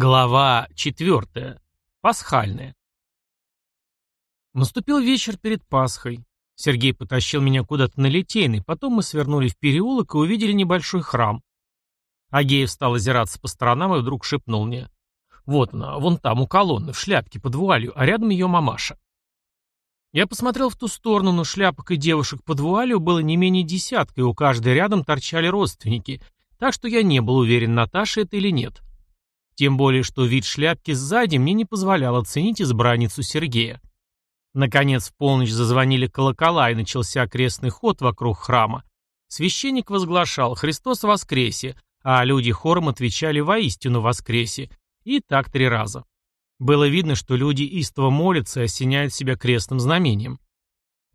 Глава четвертая. Пасхальная. Наступил вечер перед Пасхой. Сергей потащил меня куда-то на Литейный, потом мы свернули в переулок и увидели небольшой храм. Агеев стал озираться по сторонам и вдруг шепнул мне. Вот она, вон там, у колонны, в шляпке, под вуалью, а рядом ее мамаша. Я посмотрел в ту сторону, но шляпок и девушек под вуалью было не менее десятка, и у каждой рядом торчали родственники, так что я не был уверен, Наташа это или нет. Тем более, что вид шляпки сзади мне не позволял оценить избранницу Сергея. Наконец в полночь зазвонили колокола, и начался крестный ход вокруг храма. Священник возглашал «Христос воскресе», а люди хором отвечали «Воистину воскресе». И так три раза. Было видно, что люди истово молятся и осеняют себя крестным знамением.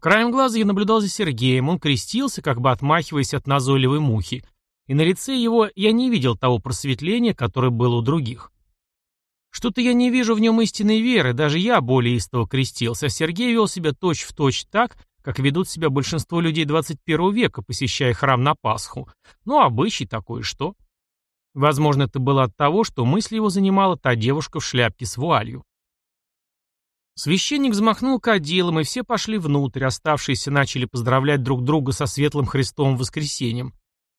Краем глаза я наблюдал за Сергеем, он крестился, как бы отмахиваясь от назойливой мухи, и на лице его я не видел того просветления, которое было у других. Что-то я не вижу в нем истинной веры, даже я более истово крестился, а Сергей вел себя точь-в-точь точь так, как ведут себя большинство людей 21 века, посещая храм на Пасху. Ну, обычай такой, что? Возможно, это было от того, что мысль его занимала та девушка в шляпке с вуалью. Священник взмахнул кадилом, и все пошли внутрь, оставшиеся начали поздравлять друг друга со светлым Христовым воскресением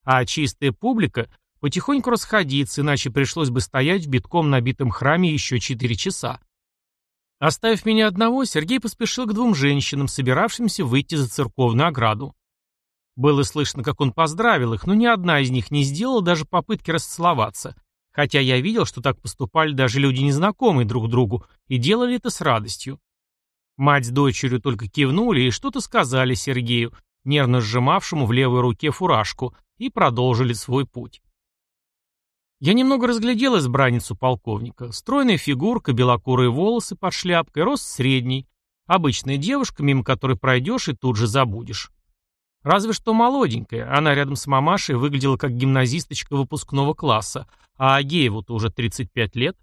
а чистая публика потихоньку расходиться, иначе пришлось бы стоять в битком набитом храме еще четыре часа. Оставив меня одного, Сергей поспешил к двум женщинам, собиравшимся выйти за церковную ограду. Было слышно, как он поздравил их, но ни одна из них не сделала даже попытки расцеловаться, хотя я видел, что так поступали даже люди незнакомые друг другу, и делали это с радостью. Мать с дочерью только кивнули и что-то сказали Сергею, нервно сжимавшему в левой руке фуражку, и продолжили свой путь. Я немного разглядел избранницу полковника. Стройная фигурка, белокурые волосы под шляпкой, рост средний. Обычная девушка, мимо которой пройдешь и тут же забудешь. Разве что молоденькая, она рядом с мамашей выглядела как гимназисточка выпускного класса, а Агееву-то уже 35 лет.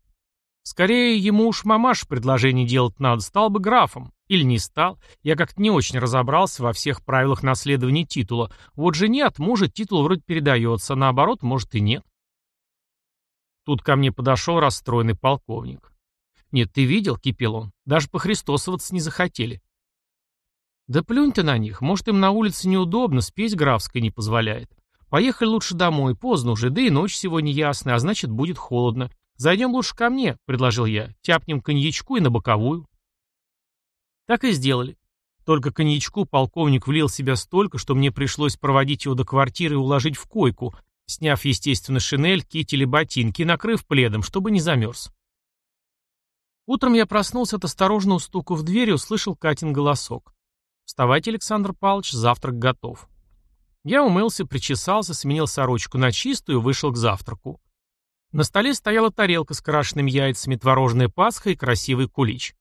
Скорее, ему уж мамаш предложение делать надо, стал бы графом. Или не стал. Я как-то не очень разобрался во всех правилах наследования титула. Вот жене от мужа титул вроде передается, а наоборот, может и нет. Тут ко мне подошел расстроенный полковник. «Нет, ты видел?» — кипел он. «Даже похристосоваться не захотели». «Да плюнь ты на них. Может, им на улице неудобно, спесь графская не позволяет. Поехали лучше домой, поздно уже, да и ночь сегодня ясная, а значит, будет холодно. «Зайдем лучше ко мне», — предложил я. «Тяпнем коньячку и на боковую». Так и сделали. Только коньячку полковник влил в себя столько, что мне пришлось проводить его до квартиры и уложить в койку, сняв, естественно, шинель, китель и ботинки, накрыв пледом, чтобы не замерз. Утром я проснулся от осторожного стука в дверь и услышал Катин голосок. «Вставайте, Александр Павлович, завтрак готов». Я умылся, причесался, сменил сорочку на чистую и вышел к завтраку. На столе стояла тарелка с крашенными яйцами, творожная пасха и красивый кулич.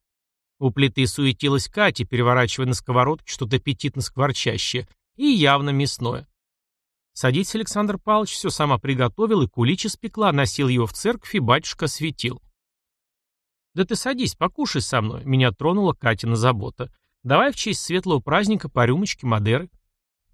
У плиты суетилась Катя, переворачивая на сковородке что-то аппетитно скворчащее и явно мясное. Садитесь, Александр Павлович, все сама приготовил и кулич испекла, носил его в церковь и батюшка светил. «Да ты садись, покушай со мной», — меня тронула Катина забота. «Давай в честь светлого праздника по рюмочке Мадеры».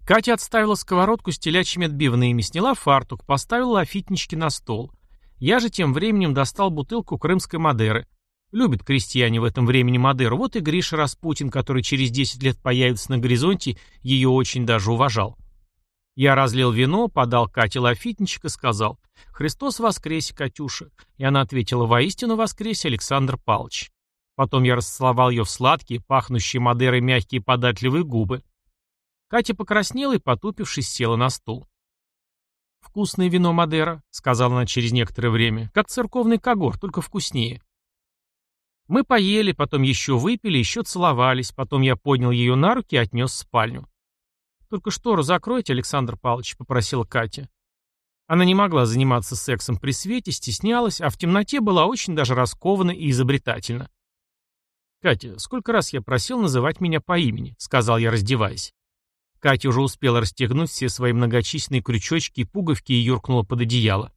Катя отставила сковородку с телячьими отбивными, сняла фартук, поставила лафитнички на стол. Я же тем временем достал бутылку крымской Мадеры. Любят крестьяне в этом времени Мадеру. Вот и Гриша Распутин, который через 10 лет появится на горизонте, ее очень даже уважал. Я разлил вино, подал Кате лафитничек и сказал «Христос воскресе, Катюша». И она ответила «Воистину воскресе, Александр Павлович». Потом я расцеловал ее в сладкие, пахнущие Мадерой мягкие податливые губы. Катя покраснела и, потупившись, села на стул. «Вкусное вино Мадера», — сказала она через некоторое время, — «как церковный когор, только вкуснее». Мы поели, потом еще выпили, еще целовались, потом я поднял ее на руки и отнес в спальню. «Только штору закройте, Александр Павлович», — попросила Катя. Она не могла заниматься сексом при свете, стеснялась, а в темноте была очень даже раскована и изобретательна. «Катя, сколько раз я просил называть меня по имени?» — сказал я, раздеваясь. Катя уже успела расстегнуть все свои многочисленные крючочки и пуговки и юркнула под одеяло.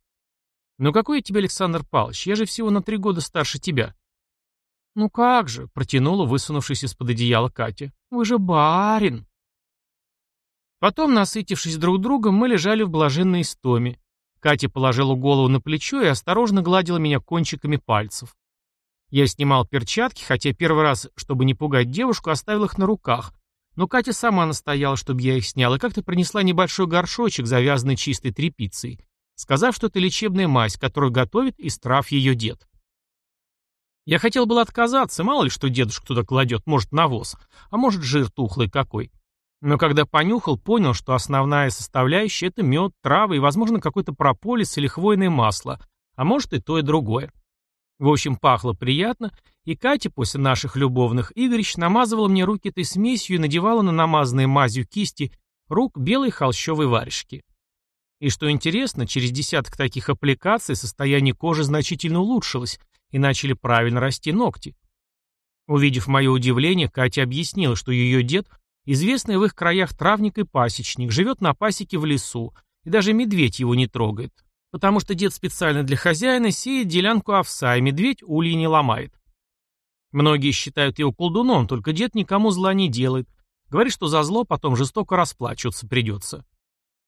«Ну какой я тебе, Александр Павлович? Я же всего на три года старше тебя». «Ну как же», — протянула, высунувшись из-под одеяла Катя. «Вы же барин». Потом, насытившись друг другом, мы лежали в блаженной истоме. Катя положила голову на плечо и осторожно гладила меня кончиками пальцев. Я снимал перчатки, хотя первый раз, чтобы не пугать девушку, оставил их на руках. Но Катя сама настояла, чтобы я их снял, и как-то принесла небольшой горшочек, завязанный чистой тряпицей, сказав, что это лечебная мазь, которую готовит из трав ее дед. Я хотел было отказаться, мало ли что дедушка туда кладет, может навоз, а может жир тухлый какой. Но когда понюхал, понял, что основная составляющая – это мед, травы и, возможно, какой-то прополис или хвойное масло, а может и то, и другое. В общем, пахло приятно, и Катя после наших любовных игрищ намазывала мне руки этой смесью и надевала на намазанные мазью кисти рук белые холщовые варежки. И что интересно, через десяток таких аппликаций состояние кожи значительно улучшилось, и начали правильно расти ногти. Увидев мое удивление, Катя объяснила, что ее дед, известный в их краях травник и пасечник, живет на пасеке в лесу, и даже медведь его не трогает, потому что дед специально для хозяина сеет делянку овса, и медведь ульи не ломает. Многие считают его колдуном, только дед никому зла не делает. Говорит, что за зло потом жестоко расплачиваться придется.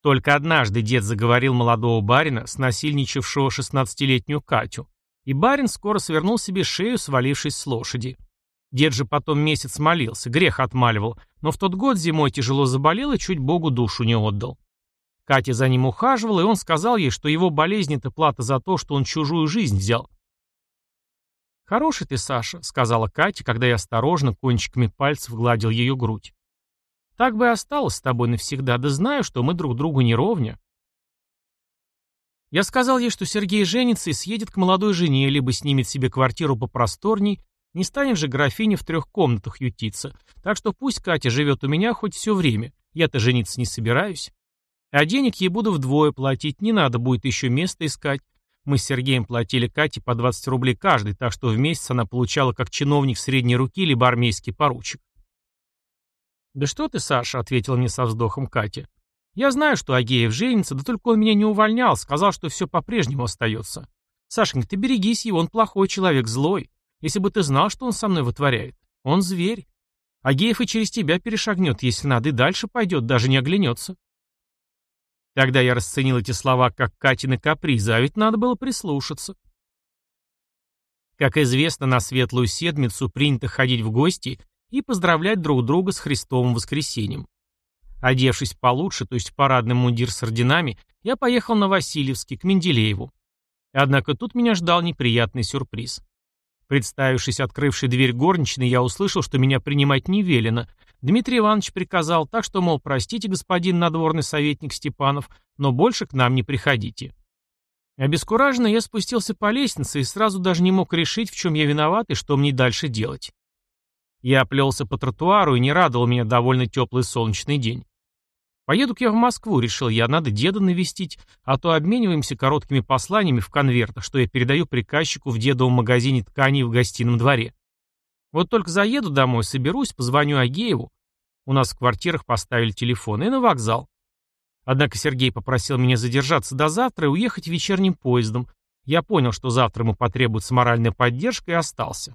Только однажды дед заговорил молодого барина, снасильничавшего шестнадцатилетнюю Катю, и барин скоро свернул себе шею, свалившись с лошади. Дед же потом месяц молился, грех отмаливал, но в тот год зимой тяжело заболел и чуть Богу душу не отдал. Катя за ним ухаживала, и он сказал ей, что его болезнь — это плата за то, что он чужую жизнь взял. «Хороший ты, Саша», — сказала Катя, когда я осторожно кончиками пальцев гладил ее грудь. «Так бы и осталось с тобой навсегда, да знаю, что мы друг другу не ровня». Я сказал ей, что Сергей женится и съедет к молодой жене, либо снимет себе квартиру попросторней, не станет же графиня в трех комнатах ютиться, так что пусть Катя живет у меня хоть все время, я-то жениться не собираюсь. А денег ей буду вдвое платить, не надо будет еще место искать. Мы с Сергеем платили Кате по 20 рублей каждый, так что в месяц она получала как чиновник средней руки, либо армейский поручик. «Да что ты, Саша», — ответила мне со вздохом Катя. «Я знаю, что Агеев женится, да только он меня не увольнял, сказал, что все по-прежнему остается. Сашенька, ты берегись его, он плохой человек, злой. Если бы ты знал, что он со мной вытворяет. Он зверь. Агеев и через тебя перешагнет, если надо, и дальше пойдет, даже не оглянется. Тогда я расценил эти слова как Катины капризы, а ведь надо было прислушаться. Как известно, на Светлую Седмицу принято ходить в гости и поздравлять друг друга с Христовым воскресением. Одевшись получше, то есть парадный мундир с орденами, я поехал на Васильевский, к Менделееву. Однако тут меня ждал неприятный сюрприз. Представившись открывшей дверь горничной, я услышал, что меня принимать не велено, Дмитрий Иванович приказал, так что, мол, простите, господин надворный советник Степанов, но больше к нам не приходите. Обескураженно я спустился по лестнице и сразу даже не мог решить, в чем я виноват и что мне дальше делать. Я оплелся по тротуару, и не радовал меня довольно теплый солнечный день. Поеду-ка я в Москву, решил я, надо деда навестить, а то обмениваемся короткими посланиями в конвертах, что я передаю приказчику в дедовом магазине тканей в гостином дворе. Вот только заеду домой, соберусь, позвоню Агееву. У нас в квартирах поставили телефон и на вокзал. Однако Сергей попросил меня задержаться до завтра и уехать вечерним поездом. Я понял, что завтра ему потребуется моральная поддержка и остался.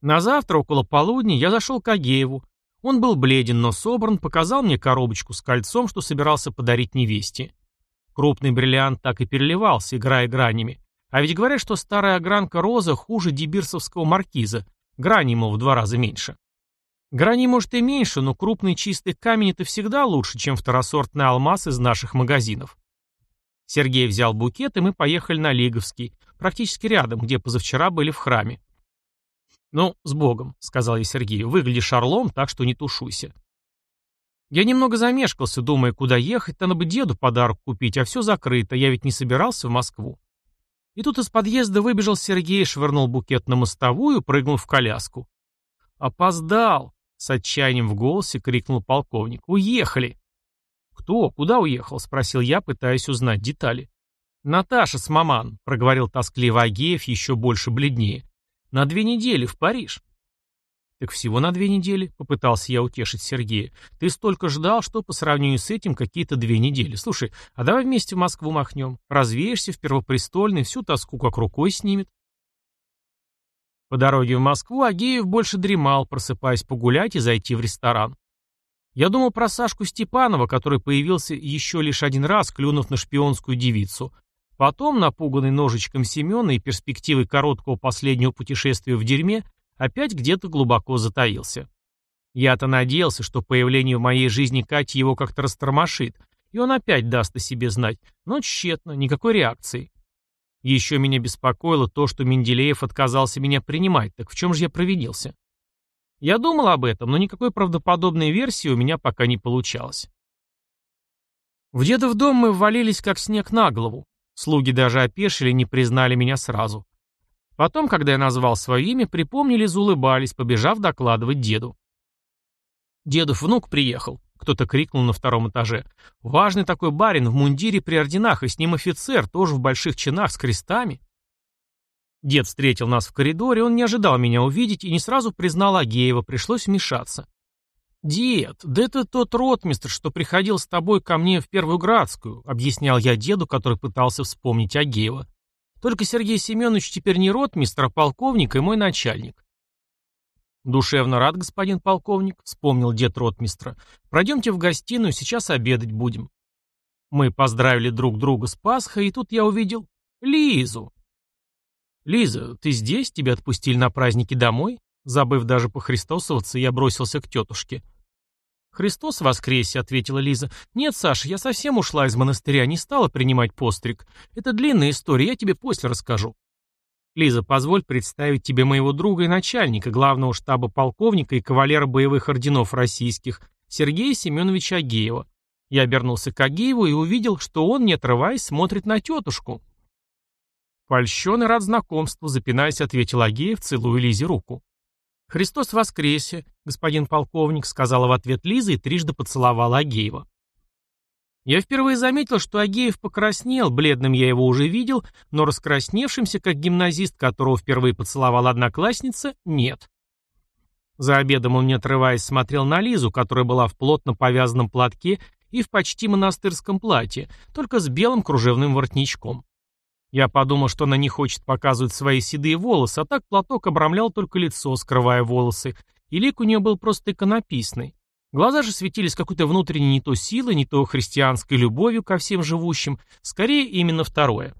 На завтра, около полудня, я зашел к Агееву. Он был бледен, но собран, показал мне коробочку с кольцом, что собирался подарить невесте. Крупный бриллиант так и переливался, играя гранями. А ведь говорят, что старая огранка роза хуже дебирсовского маркиза. Грани, мол, в два раза меньше. Грани, может, и меньше, но крупный чистый камень это всегда лучше, чем второсортный алмаз из наших магазинов. Сергей взял букет, и мы поехали на Лиговский, практически рядом, где позавчера были в храме. «Ну, с Богом», — сказал я Сергею, — «выглядишь орлом, так что не тушуйся». Я немного замешкался, думая, куда ехать, надо бы деду подарок купить, а все закрыто, я ведь не собирался в Москву. И тут из подъезда выбежал Сергей, швырнул букет на мостовую, прыгнул в коляску. «Опоздал!» — с отчаянием в голосе крикнул полковник. «Уехали!» «Кто? Куда уехал?» — спросил я, пытаясь узнать детали. «Наташа с маман», — проговорил тоскливо Агеев, еще больше бледнее. «На две недели в Париж». «Так всего на две недели», — попытался я утешить Сергея. «Ты столько ждал, что по сравнению с этим какие-то две недели. Слушай, а давай вместе в Москву махнем. Развеешься в Первопрестольной, всю тоску как рукой снимет». По дороге в Москву Агеев больше дремал, просыпаясь погулять и зайти в ресторан. Я думал про Сашку Степанова, который появился еще лишь один раз, клюнув на шпионскую девицу. Потом, напуганный ножичком Семена и перспективой короткого последнего путешествия в дерьме, опять где-то глубоко затаился. Я-то надеялся, что появление в моей жизни Кати его как-то растормошит, и он опять даст о себе знать, но тщетно, никакой реакции. Еще меня беспокоило то, что Менделеев отказался меня принимать, так в чем же я провинился? Я думал об этом, но никакой правдоподобной версии у меня пока не получалось. В дедов дом мы ввалились как снег на голову. Слуги даже опешили, не признали меня сразу. Потом, когда я назвал свое имя, припомнили, заулыбались, побежав докладывать деду. Дедов внук приехал. Кто-то крикнул на втором этаже. «Важный такой барин в мундире при орденах, и с ним офицер, тоже в больших чинах, с крестами». Дед встретил нас в коридоре, он не ожидал меня увидеть и не сразу признал Агеева, пришлось вмешаться. «Дед, да это тот ротмистр, что приходил с тобой ко мне в Первую Градскую», объяснял я деду, который пытался вспомнить Агеева. «Только Сергей Семенович теперь не ротмистр, а полковник и мой начальник». «Душевно рад, господин полковник», — вспомнил дед ротмистра. «Пройдемте в гостиную, сейчас обедать будем». Мы поздравили друг друга с Пасхой, и тут я увидел Лизу. «Лиза, ты здесь? Тебя отпустили на праздники домой?» Забыв даже похристосоваться, я бросился к тетушке. «Христос воскресе», — ответила Лиза. «Нет, Саша, я совсем ушла из монастыря, не стала принимать постриг. Это длинная история, я тебе после расскажу». «Лиза, позволь представить тебе моего друга и начальника, главного штаба полковника и кавалера боевых орденов российских, Сергея Семеновича Агеева». Я обернулся к Агееву и увидел, что он, не отрываясь, смотрит на тетушку. «Польщен и рад знакомству», — запинаясь, ответил Агеев, целуя Лизе руку. «Христос воскресе, господин полковник», — сказала в ответ Лиза и трижды поцеловала Агеева. Я впервые заметил, что Агеев покраснел, бледным я его уже видел, но раскрасневшимся, как гимназист, которого впервые поцеловала одноклассница, нет. За обедом он, не отрываясь, смотрел на Лизу, которая была в плотно повязанном платке и в почти монастырском платье, только с белым кружевным воротничком. Я подумал, что она не хочет показывать свои седые волосы, а так платок обрамлял только лицо, скрывая волосы, и лик у нее был просто иконописный. Глаза же светились какой-то внутренней не то силой, не то христианской любовью ко всем живущим, скорее именно второе.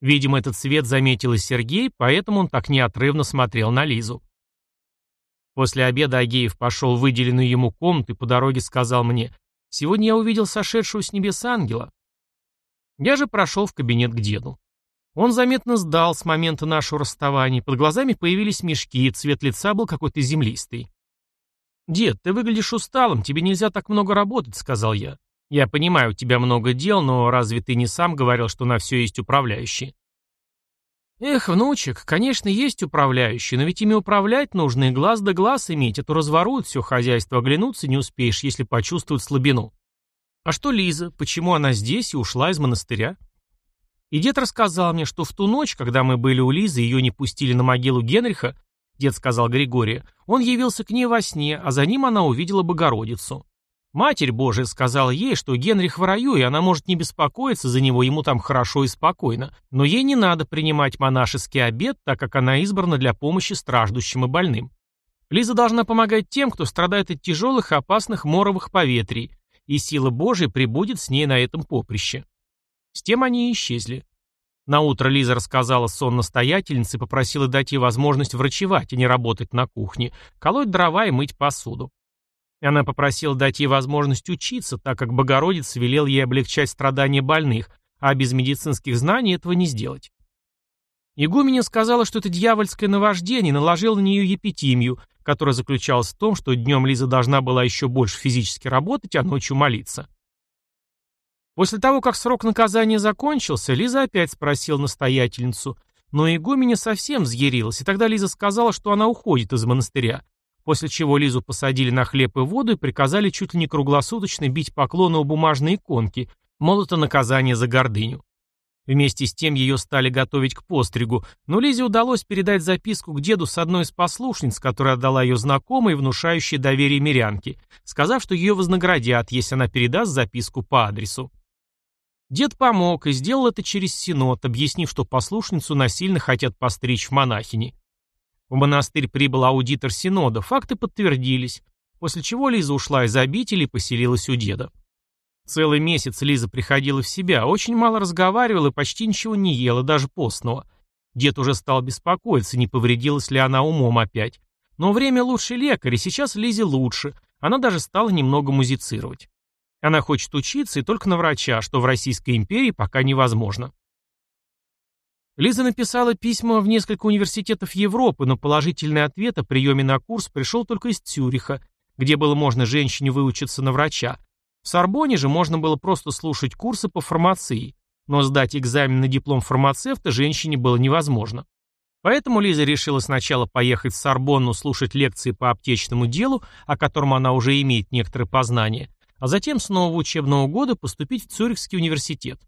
Видимо, этот свет заметил и Сергей, поэтому он так неотрывно смотрел на Лизу. После обеда Агеев пошел в выделенную ему комнату и по дороге сказал мне, «Сегодня я увидел сошедшего с небес ангела». Я же прошел в кабинет к деду. Он заметно сдал с момента нашего расставания, под глазами появились мешки, цвет лица был какой-то землистый. «Дед, ты выглядишь усталым, тебе нельзя так много работать», — сказал я. «Я понимаю, у тебя много дел, но разве ты не сам говорил, что на все есть управляющий?» «Эх, внучек, конечно, есть управляющий, но ведь ими управлять нужно и глаз да глаз иметь, а то разворуют все хозяйство, оглянуться не успеешь, если почувствуют слабину. А что Лиза, почему она здесь и ушла из монастыря?» И дед рассказал мне, что в ту ночь, когда мы были у Лизы, ее не пустили на могилу Генриха, дед сказал Григория, он явился к ней во сне, а за ним она увидела Богородицу. Матерь Божия сказала ей, что Генрих в раю, и она может не беспокоиться за него, ему там хорошо и спокойно, но ей не надо принимать монашеский обед, так как она избрана для помощи страждущим и больным. Лиза должна помогать тем, кто страдает от тяжелых и опасных моровых поветрий, и сила Божия прибудет с ней на этом поприще. С тем они и исчезли. Наутро Лиза рассказала сон настоятельнице и попросила дать ей возможность врачевать, а не работать на кухне, колоть дрова и мыть посуду. Она попросила дать ей возможность учиться, так как Богородиц велел ей облегчать страдания больных, а без медицинских знаний этого не сделать. Игуменя сказала, что это дьявольское наваждение, наложил на нее епитимию, которая заключалась в том, что днем Лиза должна была еще больше физически работать, а ночью молиться. После того, как срок наказания закончился, Лиза опять спросила настоятельницу, но игуменя совсем взъярилась, и тогда Лиза сказала, что она уходит из монастыря, после чего Лизу посадили на хлеб и воду и приказали чуть ли не круглосуточно бить поклоны у бумажной иконки, мол, это наказание за гордыню. Вместе с тем ее стали готовить к постригу, но Лизе удалось передать записку к деду с одной из послушниц, которая отдала ее знакомой, внушающей доверие мирянке, сказав, что ее вознаградят, если она передаст записку по адресу. Дед помог и сделал это через синод, объяснив, что послушницу насильно хотят постричь в монахини. В монастырь прибыл аудитор синода, факты подтвердились. после чего Лиза ушла из обители и поселилась у деда. Целый месяц Лиза приходила в себя, очень мало разговаривала и почти ничего не ела, даже постного. Дед уже стал беспокоиться, не повредилась ли она умом опять. Но время лучший лекарь, и сейчас Лизе лучше, она даже стала немного музицировать. Она хочет учиться и только на врача, что в Российской империи пока невозможно. Лиза написала письма в несколько университетов Европы, но положительный ответ о приеме на курс пришел только из Цюриха, где было можно женщине выучиться на врача. В Сорбоне же можно было просто слушать курсы по фармации, но сдать экзамен на диплом фармацевта женщине было невозможно. Поэтому Лиза решила сначала поехать в Сорбонну слушать лекции по аптечному делу, о котором она уже имеет некоторые познания, а затем с нового учебного года поступить в Цюрихский университет.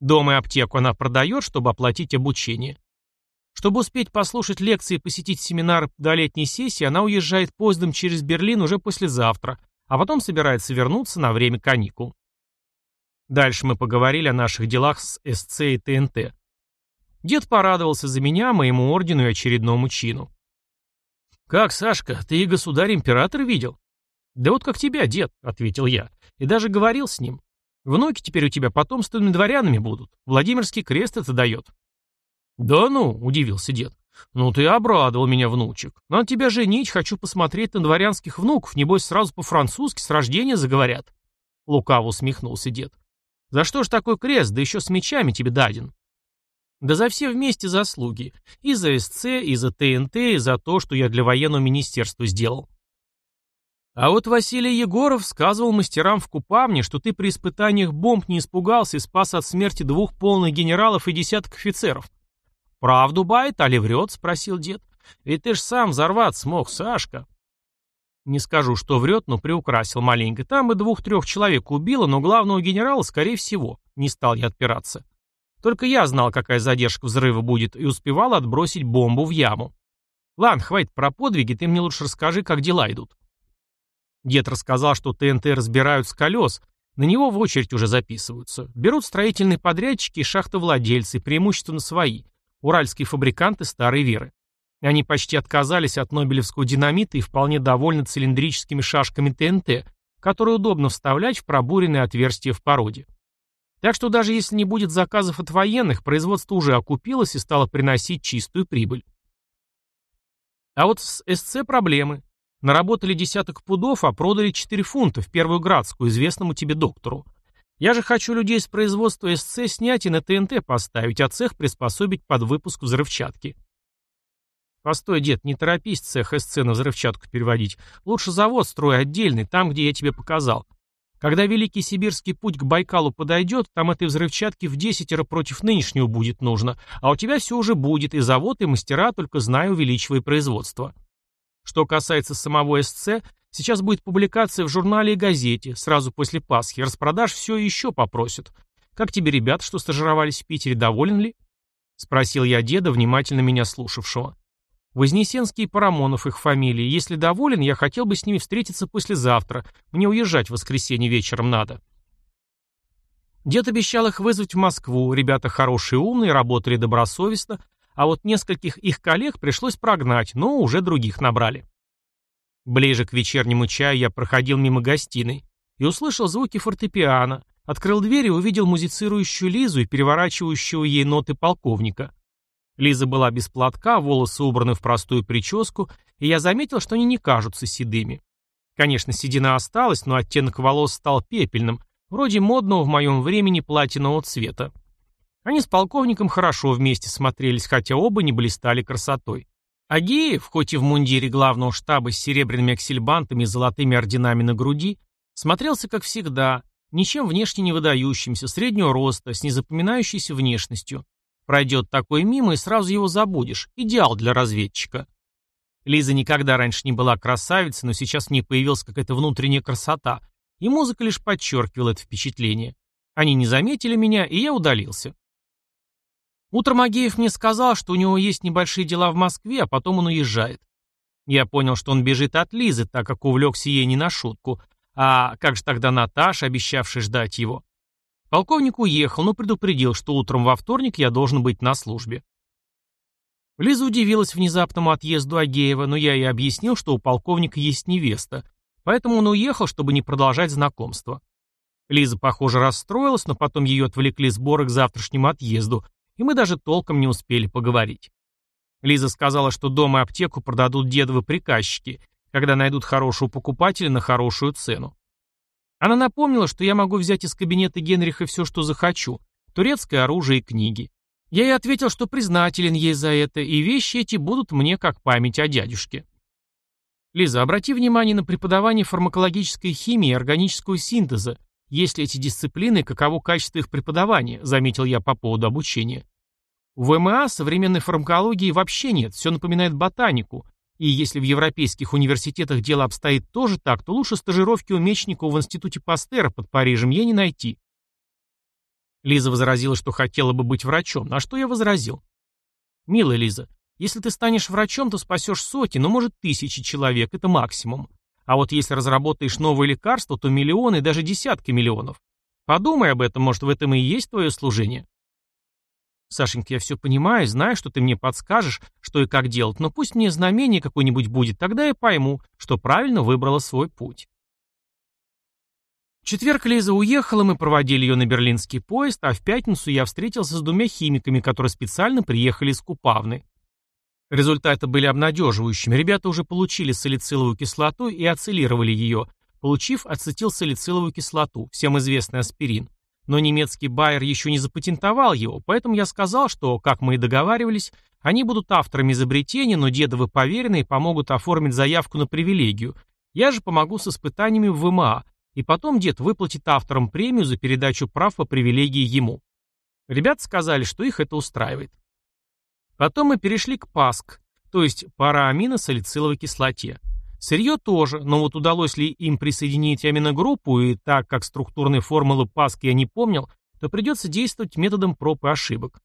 Дом и аптеку она продает, чтобы оплатить обучение. Чтобы успеть послушать лекции и посетить семинары до летней сессии, она уезжает поездом через Берлин уже послезавтра, а потом собирается вернуться на время каникул. Дальше мы поговорили о наших делах с СЦ и ТНТ. Дед порадовался за меня, моему ордену и очередному чину. «Как, Сашка, ты и государь-император видел?» «Да вот как тебя, дед», — ответил я, и даже говорил с ним. «Внуки теперь у тебя потомственными дворянами будут. Владимирский крест это дает». «Да ну», — удивился дед. «Ну ты обрадовал меня, внучек. Надо тебя женить, хочу посмотреть на дворянских внуков, небось сразу по-французски с рождения заговорят». Лукаво усмехнулся дед. «За что ж такой крест, да еще с мечами тебе даден?» «Да за все вместе заслуги. И за СЦ, и за ТНТ, и за то, что я для военного министерства сделал. А вот Василий Егоров сказывал мастерам в Купавне, что ты при испытаниях бомб не испугался и спас от смерти двух полных генералов и десяток офицеров. «Правду бает, али врет?» — спросил дед. «Ведь ты ж сам взорваться смог, Сашка». Не скажу, что врет, но приукрасил маленько. Там бы двух-трех человек убило, но главного генерала, скорее всего, не стал я отпираться. Только я знал, какая задержка взрыва будет, и успевал отбросить бомбу в яму. Ладно, хватит про подвиги, ты мне лучше расскажи, как дела идут. Дед рассказал, что ТНТ разбирают с колес, на него в очередь уже записываются. Берут строительные подрядчики и шахтовладельцы, преимущественно свои, уральские фабриканты старой веры. Они почти отказались от нобелевского динамита и вполне довольны цилиндрическими шашками ТНТ, которые удобно вставлять в пробуренные отверстия в породе. Так что даже если не будет заказов от военных, производство уже окупилось и стало приносить чистую прибыль. А вот с СЦ проблемы. Наработали десяток пудов, а продали 4 фунта в первую градскую, известному тебе доктору. Я же хочу людей с производства СЦ снять и на ТНТ поставить, а цех приспособить под выпуск взрывчатки. Постой, дед, не торопись цех СЦ на взрывчатку переводить. Лучше завод строй отдельный, там, где я тебе показал. Когда Великий Сибирский путь к Байкалу подойдет, там этой взрывчатки в десятеро против нынешнего будет нужно, а у тебя все уже будет, и завод, и мастера, только знаю, увеличивай производство. Что касается самого СЦ, сейчас будет публикация в журнале и газете, сразу после Пасхи. Распродаж все еще попросят. Как тебе ребята, что стажировались в Питере, доволен ли? Спросил я деда, внимательно меня слушавшего. Вознесенский и Парамонов их фамилии. Если доволен, я хотел бы с ними встретиться послезавтра. Мне уезжать в воскресенье вечером надо. Дед обещал их вызвать в Москву. Ребята хорошие, умные, работали добросовестно, а вот нескольких их коллег пришлось прогнать, но уже других набрали. Ближе к вечернему чаю я проходил мимо гостиной и услышал звуки фортепиано, открыл дверь и увидел музицирующую Лизу и переворачивающего ей ноты полковника. Лиза была без платка, волосы убраны в простую прическу, и я заметил, что они не кажутся седыми. Конечно, седина осталась, но оттенок волос стал пепельным, вроде модного в моем времени платинового цвета. Они с полковником хорошо вместе смотрелись, хотя оба не блистали красотой. Агеев, хоть и в мундире главного штаба с серебряными аксельбантами и золотыми орденами на груди, смотрелся как всегда, ничем внешне не выдающимся, среднего роста, с незапоминающейся внешностью. Пройдет такой мимо, и сразу его забудешь. Идеал для разведчика. Лиза никогда раньше не была красавицей, но сейчас в ней появилась какая-то внутренняя красота, и музыка лишь подчеркивала это впечатление. Они не заметили меня, и я удалился. Утром Агеев мне сказал, что у него есть небольшие дела в Москве, а потом он уезжает. Я понял, что он бежит от Лизы, так как увлекся ей не на шутку. А как же тогда Наташа, обещавшая ждать его? Полковник уехал, но предупредил, что утром во вторник я должен быть на службе. Лиза удивилась внезапному отъезду Агеева, но я ей объяснил, что у полковника есть невеста, Поэтому он уехал, чтобы не продолжать знакомство. Лиза, похоже, расстроилась, но потом ее отвлекли сборы к завтрашнему отъезду, и мы даже толком не успели поговорить. Лиза сказала, что дом и аптеку продадут дедовы приказчики, когда найдут хорошего покупателя на хорошую цену. Она напомнила, что я могу взять из кабинета Генриха все, что захочу, турецкое оружие и книги. Я ей ответил, что признателен ей за это, и вещи эти будут мне как память о дядюшке. Лиза, обрати внимание на преподавание фармакологической химии и органического синтеза. Есть ли эти дисциплины, каково качество их преподавания, заметил я по поводу обучения. В ВМА современной фармакологии вообще нет, все напоминает ботанику, и если в европейских университетах дело обстоит тоже так, то лучше стажировки у Мечникова в институте Пастера под Парижем ей не найти. Лиза возразила, что хотела бы быть врачом, на что я возразил. «Милая Лиза, если ты станешь врачом, то спасешь сотни, но, может, тысячи человек, это максимум. А вот если разработаешь новое лекарство, то миллионы, даже десятки миллионов. Подумай об этом, может, в этом и есть твое служение». Сашенька, я все понимаю, знаю, что ты мне подскажешь, что и как делать, но пусть мне знамение какое-нибудь будет, тогда я пойму, что правильно выбрала свой путь. В четверг Лиза уехала, мы проводили ее на берлинский поезд, а в пятницу я встретился с двумя химиками, которые специально приехали из Купавны. Результаты были обнадеживающими. Ребята уже получили салициловую кислоту и ацелировали ее, получив ацетилсалициловую кислоту, всем известный аспирин. Но немецкий Байер еще не запатентовал его, поэтому я сказал, что, как мы и договаривались, они будут авторами изобретения, но дедовы поверенные помогут оформить заявку на привилегию. Я же помогу с испытаниями в ВМА, и потом дед выплатит авторам премию за передачу прав по привилегии ему. Ребята сказали, что их это устраивает. Потом мы перешли к ПАСК, то есть парааминосалициловой кислоте. Сырье тоже, но вот удалось ли им присоединить аминогруппу, и так как структурные формулы ПАСК я не помнил, то придется действовать методом проб и ошибок.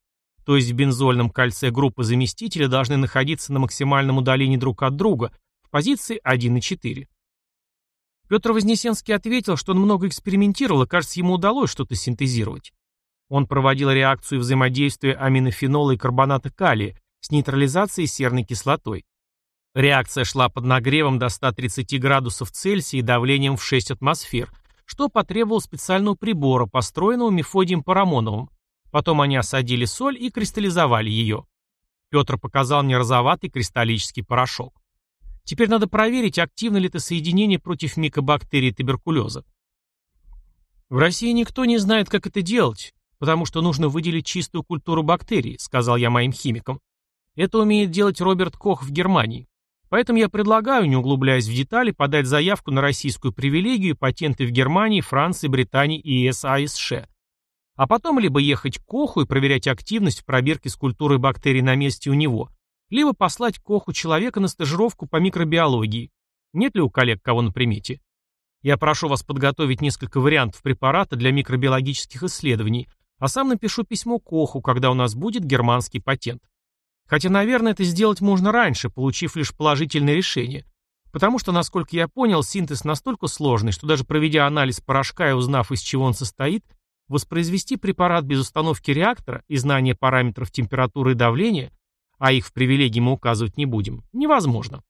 То есть в бензольном кольце группы заместителя должны находиться на максимальном удалении друг от друга, в позиции 1 и 4. Петр Вознесенский ответил, что он много экспериментировал, и, кажется, ему удалось что-то синтезировать. Он проводил реакцию взаимодействия аминофенола и карбоната калия с нейтрализацией серной кислотой. Реакция шла под нагревом до 130 градусов Цельсия и давлением в 6 атмосфер, что потребовало специального прибора, построенного Мефодием Парамоновым. Потом они осадили соль и кристаллизовали ее. Петр показал мне розоватый кристаллический порошок. Теперь надо проверить, активно ли это соединение против микобактерий туберкулеза. В России никто не знает, как это делать, потому что нужно выделить чистую культуру бактерий, сказал я моим химикам. Это умеет делать Роберт Кох в Германии. Поэтому я предлагаю, не углубляясь в детали, подать заявку на российскую привилегию и патенты в Германии, Франции, Британии и САСШ. А потом либо ехать к Коху и проверять активность в пробирке с культурой бактерий на месте у него, либо послать Коху человека на стажировку по микробиологии. Нет ли у коллег кого на примете? Я прошу вас подготовить несколько вариантов препарата для микробиологических исследований, а сам напишу письмо Коху, когда у нас будет германский патент. Хотя, наверное, это сделать можно раньше, получив лишь положительное решение. Потому что, насколько я понял, синтез настолько сложный, что даже проведя анализ порошка и узнав, из чего он состоит, воспроизвести препарат без установки реактора и знания параметров температуры и давления, а их в привилегии мы указывать не будем, невозможно.